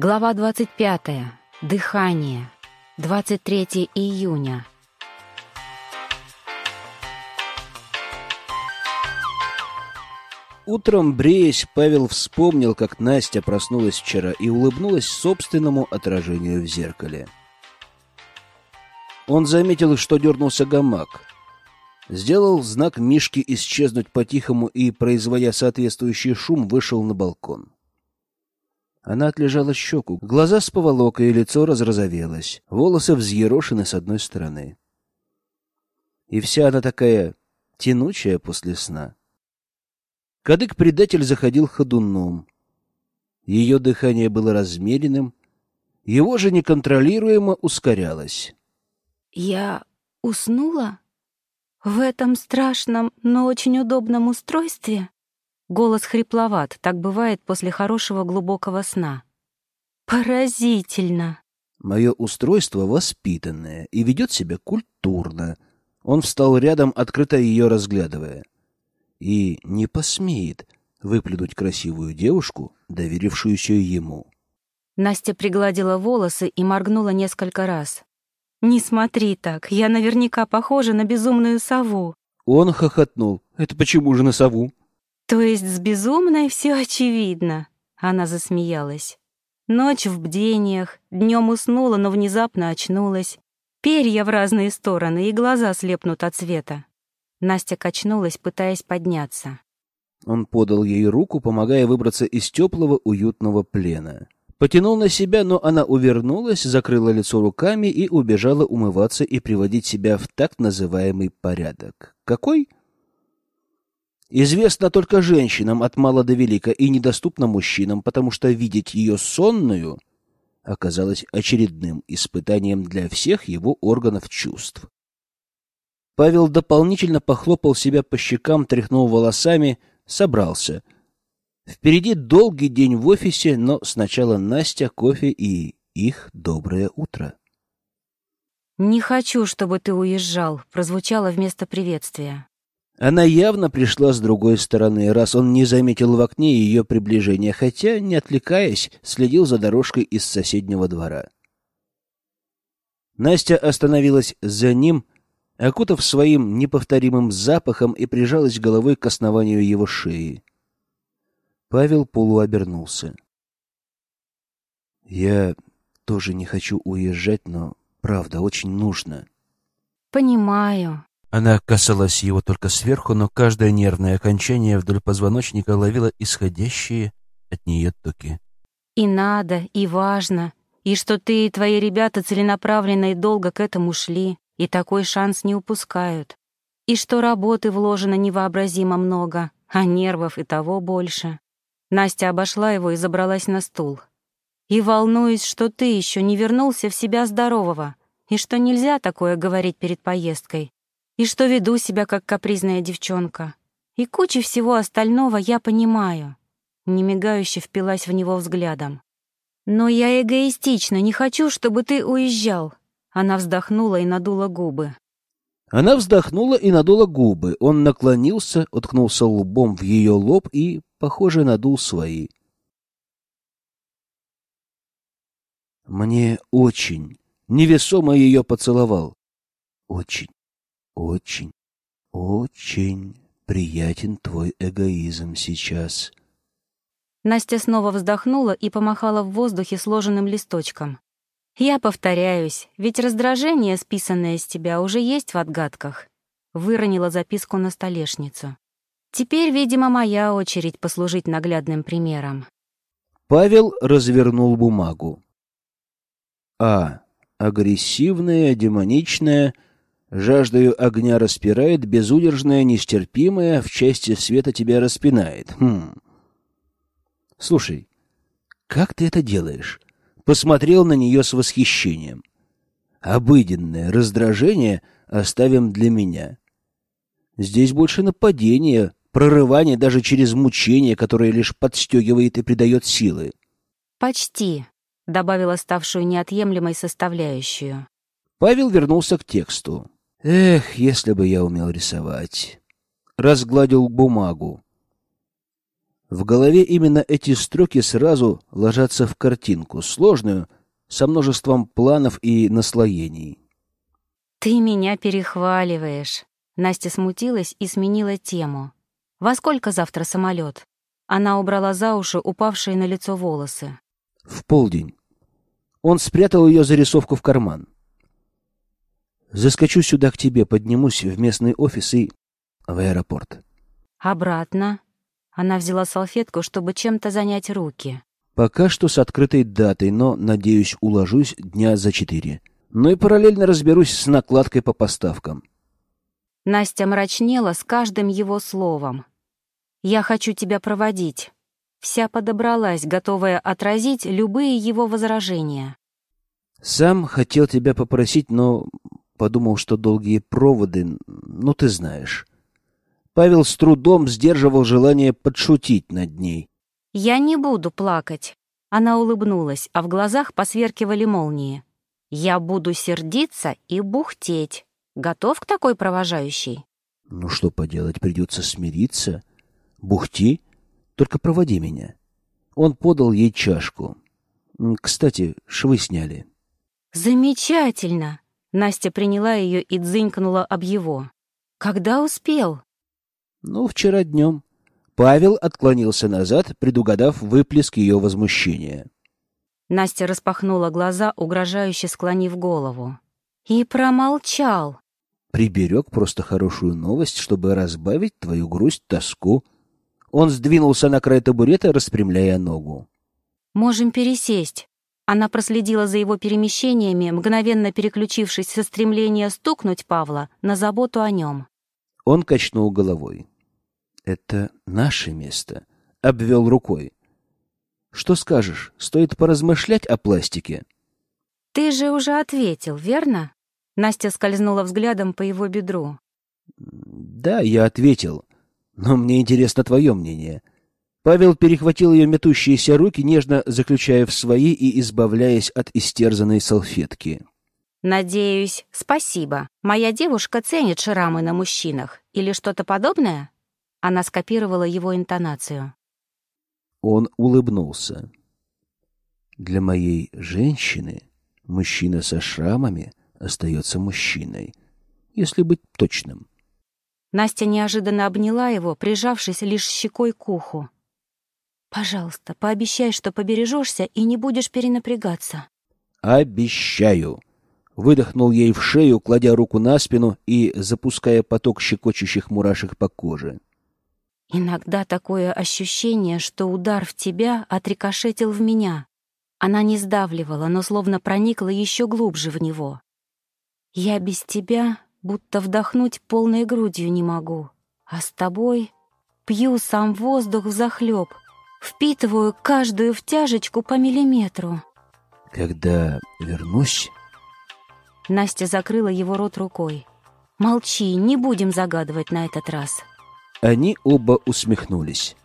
Глава 25. Дыхание. 23 июня. Утром, бреясь, Павел вспомнил, как Настя проснулась вчера и улыбнулась собственному отражению в зеркале. Он заметил, что дернулся гамак. Сделал знак Мишке исчезнуть по-тихому и, производя соответствующий шум, вышел на балкон. Она отлежала щеку, глаза с поволокой, лицо разрозовелось, волосы взъерошены с одной стороны. И вся она такая тянучая после сна. Кадык-предатель заходил ходуном. Ее дыхание было размеренным, его же неконтролируемо ускорялось. «Я уснула? В этом страшном, но очень удобном устройстве?» Голос хрипловат, так бывает после хорошего глубокого сна. «Поразительно!» Мое устройство воспитанное и ведет себя культурно. Он встал рядом, открыто ее разглядывая и не посмеет выплюнуть красивую девушку, доверившуюся ему. Настя пригладила волосы и моргнула несколько раз. «Не смотри так, я наверняка похожа на безумную сову». Он хохотнул. «Это почему же на сову?» «То есть с безумной все очевидно?» Она засмеялась. Ночь в бдениях, днем уснула, но внезапно очнулась. Перья в разные стороны, и глаза слепнут от света. Настя качнулась, пытаясь подняться. Он подал ей руку, помогая выбраться из теплого, уютного плена. Потянул на себя, но она увернулась, закрыла лицо руками и убежала умываться и приводить себя в так называемый порядок. Какой? Известно только женщинам от мала до велика и недоступно мужчинам, потому что видеть ее сонную оказалось очередным испытанием для всех его органов чувств. Павел дополнительно похлопал себя по щекам, тряхнул волосами, собрался. Впереди долгий день в офисе, но сначала Настя, кофе и их доброе утро. «Не хочу, чтобы ты уезжал», — прозвучало вместо приветствия. Она явно пришла с другой стороны, раз он не заметил в окне ее приближения, хотя, не отвлекаясь, следил за дорожкой из соседнего двора. Настя остановилась за ним, — окутав своим неповторимым запахом и прижалась головой к основанию его шеи. Павел полуобернулся. «Я тоже не хочу уезжать, но, правда, очень нужно». «Понимаю». Она касалась его только сверху, но каждое нервное окончание вдоль позвоночника ловило исходящие от нее токи. «И надо, и важно, и что ты и твои ребята целенаправленно и долго к этому шли и такой шанс не упускают. И что работы вложено невообразимо много, а нервов и того больше. Настя обошла его и забралась на стул. И волнуюсь, что ты еще не вернулся в себя здорового, и что нельзя такое говорить перед поездкой, и что веду себя как капризная девчонка. И куча всего остального я понимаю. Немигающе впилась в него взглядом. Но я эгоистично не хочу, чтобы ты уезжал. Она вздохнула и надула губы. Она вздохнула и надула губы. Он наклонился, уткнулся лбом в ее лоб и, похоже, надул свои. Мне очень, невесомо ее поцеловал. Очень, очень, очень приятен твой эгоизм сейчас. Настя снова вздохнула и помахала в воздухе сложенным листочком. Я повторяюсь, ведь раздражение, списанное с тебя, уже есть в отгадках. Выронила записку на столешницу. Теперь, видимо, моя очередь послужить наглядным примером. Павел развернул бумагу. А. Агрессивная, демоничная, жаждою огня распирает, безудержная, нестерпимая, в части света тебя распинает. Хм. Слушай, как ты это делаешь? посмотрел на нее с восхищением. Обыденное раздражение оставим для меня. Здесь больше нападение, прорывание даже через мучение, которое лишь подстегивает и придает силы. «Почти», — добавила ставшую неотъемлемой составляющую. Павел вернулся к тексту. «Эх, если бы я умел рисовать!» Разгладил бумагу. В голове именно эти строки сразу ложатся в картинку, сложную, со множеством планов и наслоений. «Ты меня перехваливаешь». Настя смутилась и сменила тему. «Во сколько завтра самолет? Она убрала за уши упавшие на лицо волосы. В полдень. Он спрятал ее зарисовку в карман. Заскочу сюда к тебе, поднимусь в местный офис и в аэропорт. Обратно. Она взяла салфетку, чтобы чем-то занять руки. Пока что с открытой датой, но, надеюсь, уложусь дня за четыре. Ну и параллельно разберусь с накладкой по поставкам. Настя мрачнела с каждым его словом. «Я хочу тебя проводить». Вся подобралась, готовая отразить любые его возражения. «Сам хотел тебя попросить, но подумал, что долгие проводы, ну ты знаешь». Павел с трудом сдерживал желание подшутить над ней. «Я не буду плакать». Она улыбнулась, а в глазах посверкивали молнии. «Я буду сердиться и бухтеть. Готов к такой провожающей?» «Ну что поделать, придется смириться. Бухти, только проводи меня». Он подал ей чашку. «Кстати, швы сняли». «Замечательно!» Настя приняла ее и дзынькнула об его. «Когда успел?» Ну, вчера днем. Павел отклонился назад, предугадав выплеск ее возмущения. Настя распахнула глаза, угрожающе склонив голову. И промолчал. Приберег просто хорошую новость, чтобы разбавить твою грусть, тоску. Он сдвинулся на край табурета, распрямляя ногу. «Можем пересесть». Она проследила за его перемещениями, мгновенно переключившись со стремления стукнуть Павла на заботу о нем. Он качнул головой. «Это наше место», — обвел рукой. «Что скажешь, стоит поразмышлять о пластике?» «Ты же уже ответил, верно?» Настя скользнула взглядом по его бедру. «Да, я ответил. Но мне интересно твое мнение». Павел перехватил ее метущиеся руки, нежно заключая в свои и избавляясь от истерзанной салфетки. «Надеюсь, спасибо. Моя девушка ценит шрамы на мужчинах. Или что-то подобное?» Она скопировала его интонацию. Он улыбнулся. «Для моей женщины мужчина со шрамами остается мужчиной, если быть точным». Настя неожиданно обняла его, прижавшись лишь щекой к уху. «Пожалуйста, пообещай, что побережешься и не будешь перенапрягаться». «Обещаю», выдохнул ей в шею, кладя руку на спину и запуская поток щекочущих мурашек по коже. Иногда такое ощущение, что удар в тебя отрикошетил в меня. Она не сдавливала, но словно проникла еще глубже в него. Я без тебя будто вдохнуть полной грудью не могу, а с тобой пью сам воздух захлеб, впитываю каждую втяжечку по миллиметру. Когда вернусь, Настя закрыла его рот рукой. «Молчи, не будем загадывать на этот раз». Они оба усмехнулись.